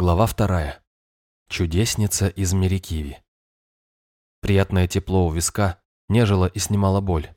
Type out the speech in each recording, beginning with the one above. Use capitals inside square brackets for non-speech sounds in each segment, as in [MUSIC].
Глава вторая. Чудесница из Мерикиви. Приятное тепло у виска нежило и снимало боль.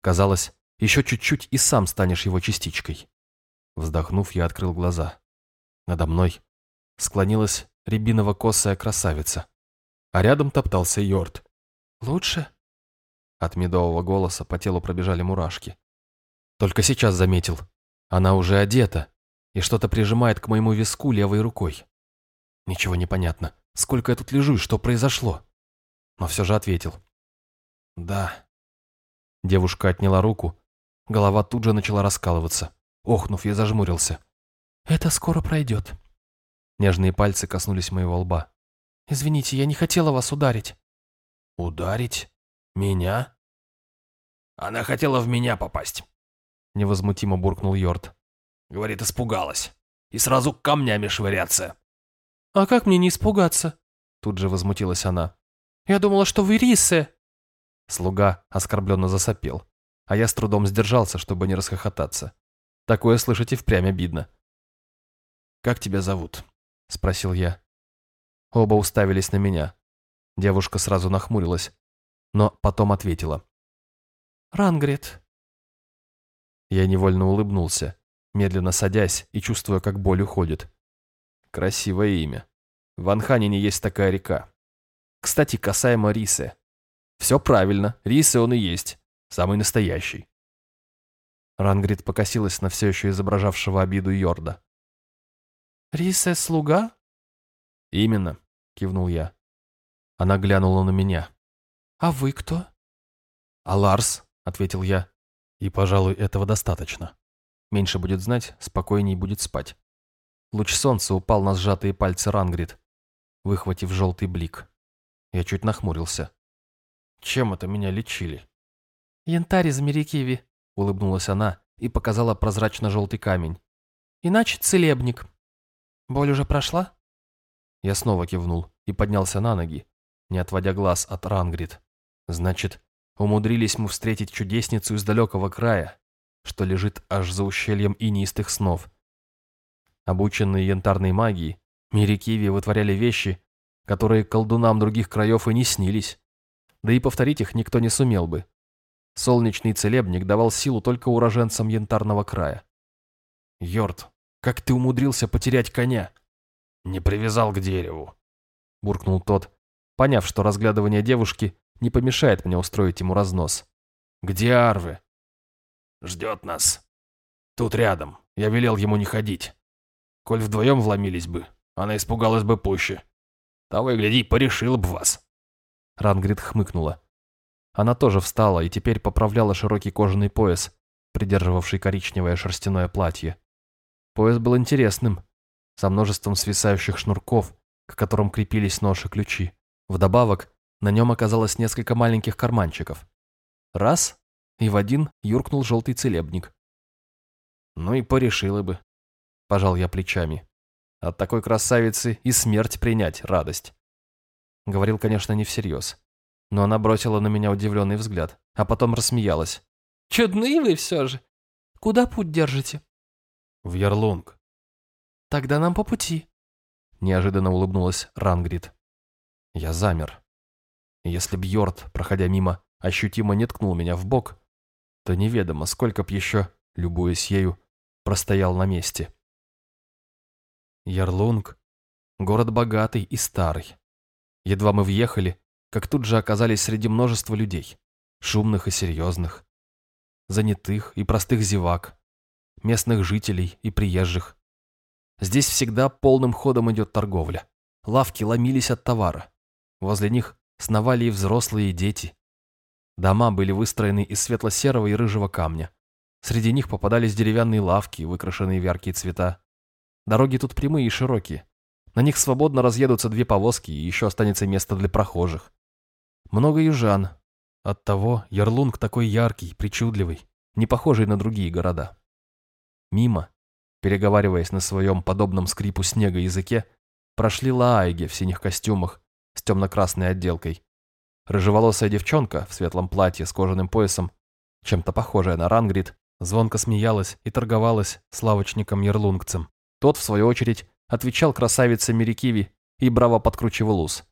Казалось, еще чуть-чуть и сам станешь его частичкой. Вздохнув, я открыл глаза. Надо мной склонилась рябиново-косая красавица, а рядом топтался Йорд. «Лучше?» От медового голоса по телу пробежали мурашки. Только сейчас заметил. Она уже одета и что-то прижимает к моему виску левой рукой. Ничего не понятно. Сколько я тут лежу и что произошло? Но все же ответил. Да. Девушка отняла руку. Голова тут же начала раскалываться. Охнув, я зажмурился. Это скоро пройдет. Нежные пальцы коснулись моего лба. «Извините, я не хотела вас ударить». «Ударить? Меня?» «Она хотела в меня попасть», — невозмутимо буркнул Йорд. Говорит, испугалась. И сразу камнями швыряться. «А как мне не испугаться?» Тут же возмутилась она. «Я думала, что вы рисы!» Слуга оскорбленно засопел, а я с трудом сдержался, чтобы не расхохотаться. Такое слышать и впрямь обидно. «Как тебя зовут?» – спросил я. Оба уставились на меня. Девушка сразу нахмурилась, но потом ответила. «Рангрет». Я невольно улыбнулся, медленно садясь и чувствуя, как боль уходит. Красивое имя. В Анханине есть такая река. Кстати, касаемо рисы. Все правильно, рисы он и есть. Самый настоящий. Рангрид покосилась на все еще изображавшего обиду Йорда. «Рисе слуга?» «Именно», — кивнул я. Она глянула на меня. «А вы кто?» «А Ларс», — ответил я. «И, пожалуй, этого достаточно. Меньше будет знать, спокойней будет спать». Луч солнца упал на сжатые пальцы Рангрид, выхватив желтый блик. Я чуть нахмурился. Чем это меня лечили? «Янтарь из Мерикиви», — улыбнулась она и показала прозрачно-желтый камень. «Иначе целебник. Боль уже прошла?» Я снова кивнул и поднялся на ноги, не отводя глаз от Рангрид. Значит, умудрились мы встретить чудесницу из далекого края, что лежит аж за ущельем инистых снов. Обученные янтарной магией, Мирикиви вытворяли вещи, которые колдунам других краев и не снились. Да и повторить их никто не сумел бы. Солнечный целебник давал силу только уроженцам янтарного края. «Йорд, как ты умудрился потерять коня?» «Не привязал к дереву», — буркнул тот, поняв, что разглядывание девушки не помешает мне устроить ему разнос. «Где Арвы?» «Ждет нас. Тут рядом. Я велел ему не ходить. Коль вдвоем вломились бы, она испугалась бы пуще. Того и гляди, порешила бы вас». Рангрид хмыкнула. Она тоже встала и теперь поправляла широкий кожаный пояс, придерживавший коричневое шерстяное платье. Пояс был интересным, со множеством свисающих шнурков, к которым крепились ноши ключи. Вдобавок, на нем оказалось несколько маленьких карманчиков. Раз, и в один юркнул желтый целебник. Ну и порешила бы пожал я плечами. От такой красавицы и смерть принять радость. Говорил, конечно, не всерьез. Но она бросила на меня удивленный взгляд, а потом рассмеялась. «Чудные вы все же. Куда путь держите?» «В Ярлунг». «Тогда нам по пути», — неожиданно улыбнулась Рангрид. Я замер. Если Бьорд, проходя мимо, ощутимо не ткнул меня в бок, то неведомо, сколько б еще, любуясь ею, простоял на месте. Ярлунг – город богатый и старый. Едва мы въехали, как тут же оказались среди множества людей, шумных и серьезных, занятых и простых зевак, местных жителей и приезжих. Здесь всегда полным ходом идет торговля. Лавки ломились от товара. Возле них сновали и взрослые, и дети. Дома были выстроены из светло-серого и рыжего камня. Среди них попадались деревянные лавки, выкрашенные в яркие цвета. Дороги тут прямые и широкие. На них свободно разъедутся две повозки, и еще останется место для прохожих. Много южан. Оттого Ярлунг такой яркий, причудливый, не похожий на другие города. Мимо, переговариваясь на своем подобном скрипу снега языке, прошли лаайги в синих костюмах с темно-красной отделкой. Рыжеволосая девчонка в светлом платье с кожаным поясом, чем-то похожая на Рангрид, звонко смеялась и торговалась с лавочником-ярлунгцем. Тот, в свою очередь, отвечал красавица Мерикиви и браво подкручивал ус.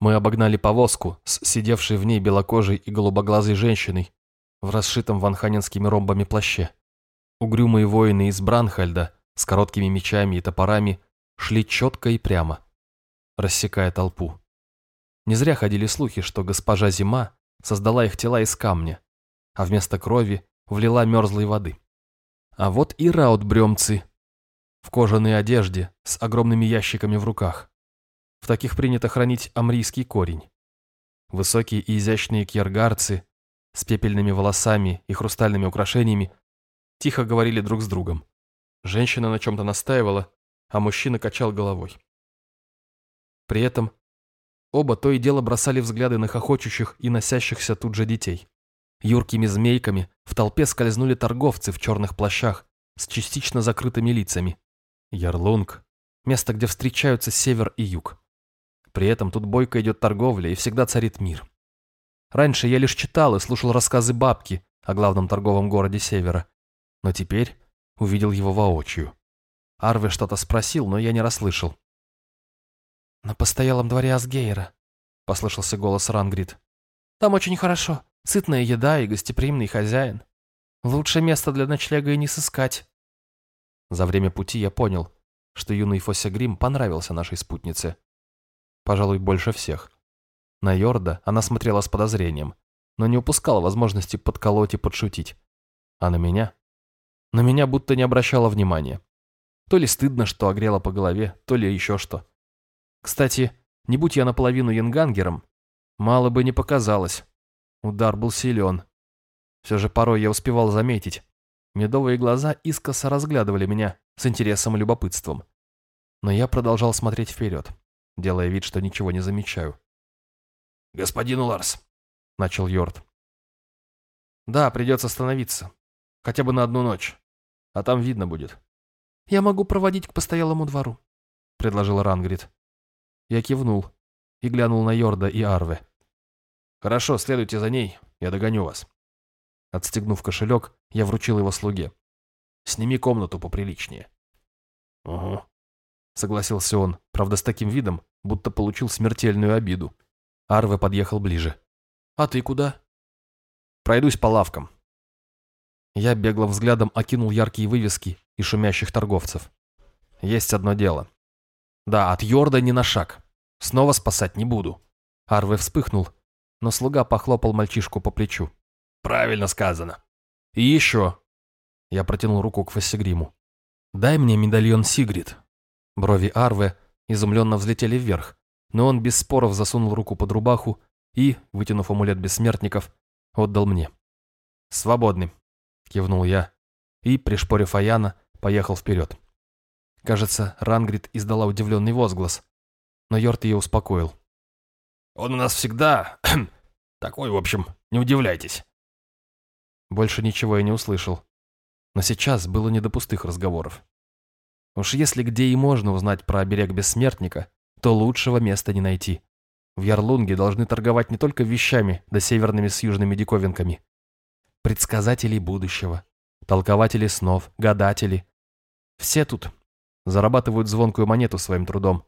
Мы обогнали повозку с сидевшей в ней белокожей и голубоглазой женщиной в расшитом ванханинскими ромбами плаще. Угрюмые воины из Бранхальда с короткими мечами и топорами шли четко и прямо, рассекая толпу. Не зря ходили слухи, что госпожа Зима создала их тела из камня, а вместо крови влила мерзлой воды. А вот и раутбремцы в кожаной одежде с огромными ящиками в руках. В таких принято хранить амрийский корень. Высокие и изящные кьергарцы с пепельными волосами и хрустальными украшениями тихо говорили друг с другом. Женщина на чем-то настаивала, а мужчина качал головой. При этом оба то и дело бросали взгляды на хохочущих и носящихся тут же детей. Юркими змейками в толпе скользнули торговцы в черных плащах с частично закрытыми лицами. Ярлунг – место, где встречаются север и юг. При этом тут бойко идет торговля и всегда царит мир. Раньше я лишь читал и слушал рассказы бабки о главном торговом городе севера, но теперь увидел его воочию. Арве что-то спросил, но я не расслышал. «На постоялом дворе Асгейра», — послышался голос Рангрид. «Там очень хорошо. Сытная еда и гостеприимный хозяин. Лучше места для ночлега и не сыскать». За время пути я понял, что юный Фося Грим понравился нашей спутнице. Пожалуй, больше всех. На Йорда она смотрела с подозрением, но не упускала возможности подколоть и подшутить. А на меня? На меня будто не обращала внимания. То ли стыдно, что огрела по голове, то ли еще что. Кстати, не будь я наполовину янгангером, мало бы не показалось. Удар был силен. Все же порой я успевал заметить. Медовые глаза искоса разглядывали меня с интересом и любопытством. Но я продолжал смотреть вперед, делая вид, что ничего не замечаю. «Господин Уларс», — начал Йорд. «Да, придется остановиться. Хотя бы на одну ночь. А там видно будет». «Я могу проводить к постоялому двору», — предложил Рангрид. Я кивнул и глянул на Йорда и Арве. «Хорошо, следуйте за ней, я догоню вас». Отстегнув кошелек, я вручил его слуге. «Сними комнату поприличнее». «Угу», — согласился он, правда с таким видом, будто получил смертельную обиду. Арве подъехал ближе. «А ты куда?» «Пройдусь по лавкам». Я беглым взглядом окинул яркие вывески и шумящих торговцев. Есть одно дело. Да, от Йорда не на шаг. Снова спасать не буду. Арве вспыхнул, но слуга похлопал мальчишку по плечу. «Правильно сказано». «И еще». Я протянул руку к Фассигриму. «Дай мне медальон Сигрид». Брови Арве изумленно взлетели вверх, но он без споров засунул руку под рубаху и, вытянув амулет бессмертников, отдал мне. «Свободный», — кивнул я и, пришпорив Аяна, поехал вперед. Кажется, Рангрид издала удивленный возглас, но Йорт ее успокоил. «Он у нас всегда... [CLEARS THROAT] такой, в общем, не удивляйтесь». Больше ничего я не услышал. Но сейчас было не до пустых разговоров. Уж если где и можно узнать про оберег бессмертника, то лучшего места не найти. В Ярлунге должны торговать не только вещами, да северными с южными диковинками. Предсказатели будущего, толкователи снов, гадатели. Все тут зарабатывают звонкую монету своим трудом.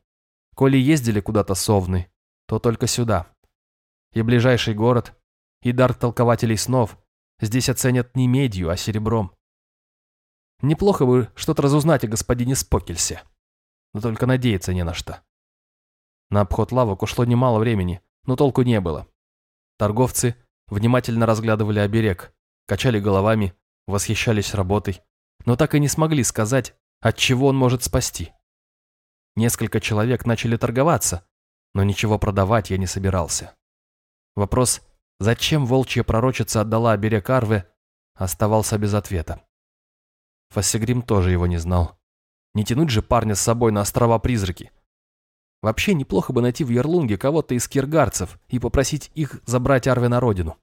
Коли ездили куда-то совны, то только сюда. И ближайший город, и дар толкователей снов здесь оценят не медью, а серебром. Неплохо бы что-то разузнать о господине Спокельсе, но только надеяться не на что. На обход лавок ушло немало времени, но толку не было. Торговцы внимательно разглядывали оберег, качали головами, восхищались работой, но так и не смогли сказать, от чего он может спасти. Несколько человек начали торговаться, но ничего продавать я не собирался. Вопрос, зачем волчья пророчица отдала оберег Арве, оставался без ответа. Фассигрим тоже его не знал. Не тянуть же парня с собой на острова-призраки – Вообще неплохо бы найти в Ярлунге кого-то из киргарцев и попросить их забрать Арве на родину.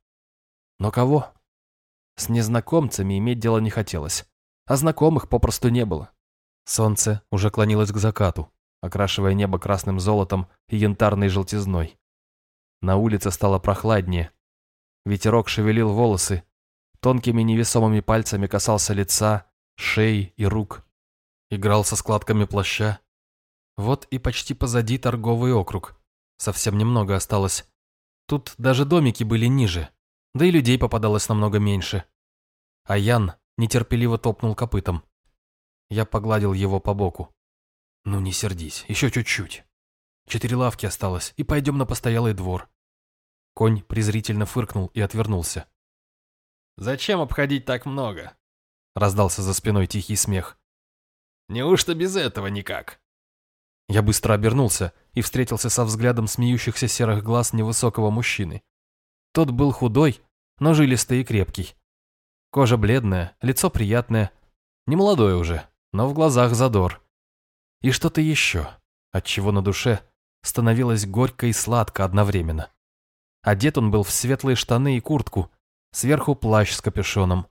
Но кого? С незнакомцами иметь дело не хотелось, а знакомых попросту не было. Солнце уже клонилось к закату, окрашивая небо красным золотом и янтарной желтизной. На улице стало прохладнее. Ветерок шевелил волосы, тонкими невесомыми пальцами касался лица, шеи и рук. Играл со складками плаща, Вот и почти позади торговый округ. Совсем немного осталось. Тут даже домики были ниже, да и людей попадалось намного меньше. А Ян нетерпеливо топнул копытом. Я погладил его по боку. «Ну не сердись, еще чуть-чуть. Четыре лавки осталось, и пойдем на постоялый двор». Конь презрительно фыркнул и отвернулся. «Зачем обходить так много?» Раздался за спиной тихий смех. «Неужто без этого никак?» Я быстро обернулся и встретился со взглядом смеющихся серых глаз невысокого мужчины. Тот был худой, но жилистый и крепкий. Кожа бледная, лицо приятное, не молодое уже, но в глазах задор. И что-то еще, от чего на душе становилось горько и сладко одновременно. Одет он был в светлые штаны и куртку, сверху плащ с капюшоном.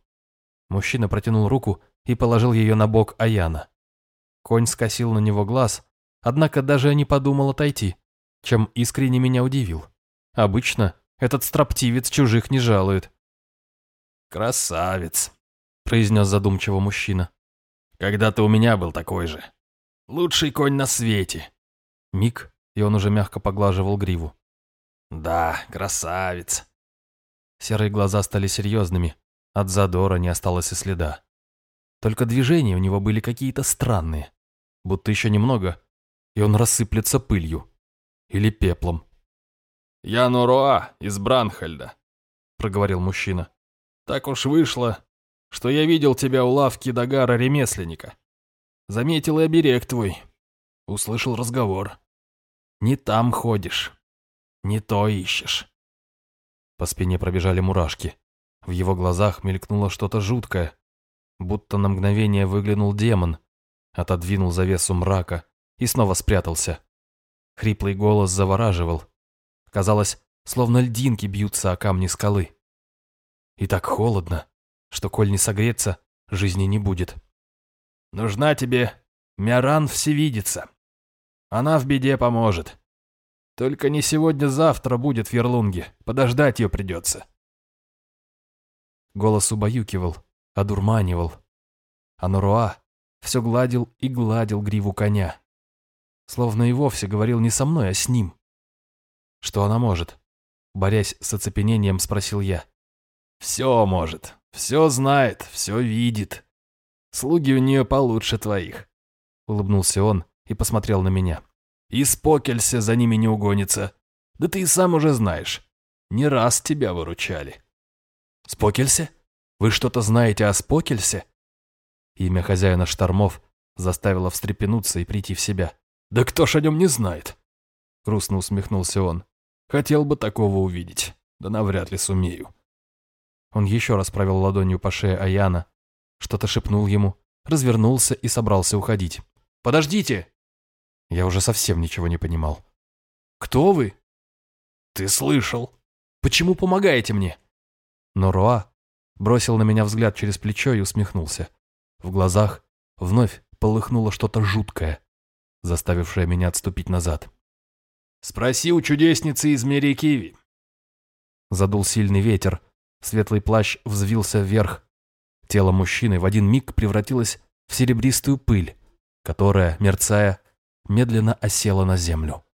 Мужчина протянул руку и положил ее на бок Аяна. Конь скосил на него глаз, однако даже не подумал отойти, чем искренне меня удивил. Обычно этот строптивец чужих не жалует. «Красавец», — произнес задумчиво мужчина. «Когда-то у меня был такой же. Лучший конь на свете». Миг, и он уже мягко поглаживал гриву. «Да, красавец». Серые глаза стали серьезными, от задора не осталось и следа. Только движения у него были какие-то странные, будто еще немного, и он рассыплется пылью. Или пеплом. «Я Нуруа из Бранхальда», — проговорил мужчина. «Так уж вышло, что я видел тебя у лавки Дагара ремесленника. Заметил и оберег твой. Услышал разговор. Не там ходишь, не то ищешь». По спине пробежали мурашки. В его глазах мелькнуло что-то жуткое, будто на мгновение выглянул демон, отодвинул завесу мрака и снова спрятался. Хриплый голос завораживал. Казалось, словно льдинки бьются о камни скалы. И так холодно, что, коль не согреться, жизни не будет. «Нужна тебе Мяран Всевидица. Она в беде поможет. Только не сегодня-завтра будет в Ерлунге, подождать ее придется». Голос убаюкивал, одурманивал. А Нуруа все гладил и гладил гриву коня словно и вовсе говорил не со мной, а с ним. Что она может? Борясь с оцепенением, спросил я. Все может, все знает, все видит. Слуги у нее получше твоих. Улыбнулся он и посмотрел на меня. И Спокелься за ними не угонится. Да ты и сам уже знаешь. Не раз тебя выручали. Спокелься? Вы что-то знаете о Спокельсе? Имя хозяина штормов заставило встрепенуться и прийти в себя. «Да кто ж о нем не знает?» Грустно усмехнулся он. «Хотел бы такого увидеть, да навряд ли сумею». Он еще раз провел ладонью по шее Аяна, что-то шепнул ему, развернулся и собрался уходить. «Подождите!» Я уже совсем ничего не понимал. «Кто вы?» «Ты слышал. Почему помогаете мне?» Но Роа бросил на меня взгляд через плечо и усмехнулся. В глазах вновь полыхнуло что-то жуткое заставившая меня отступить назад. «Спроси у чудесницы из Мерикиви». Задул сильный ветер, светлый плащ взвился вверх. Тело мужчины в один миг превратилось в серебристую пыль, которая, мерцая, медленно осела на землю.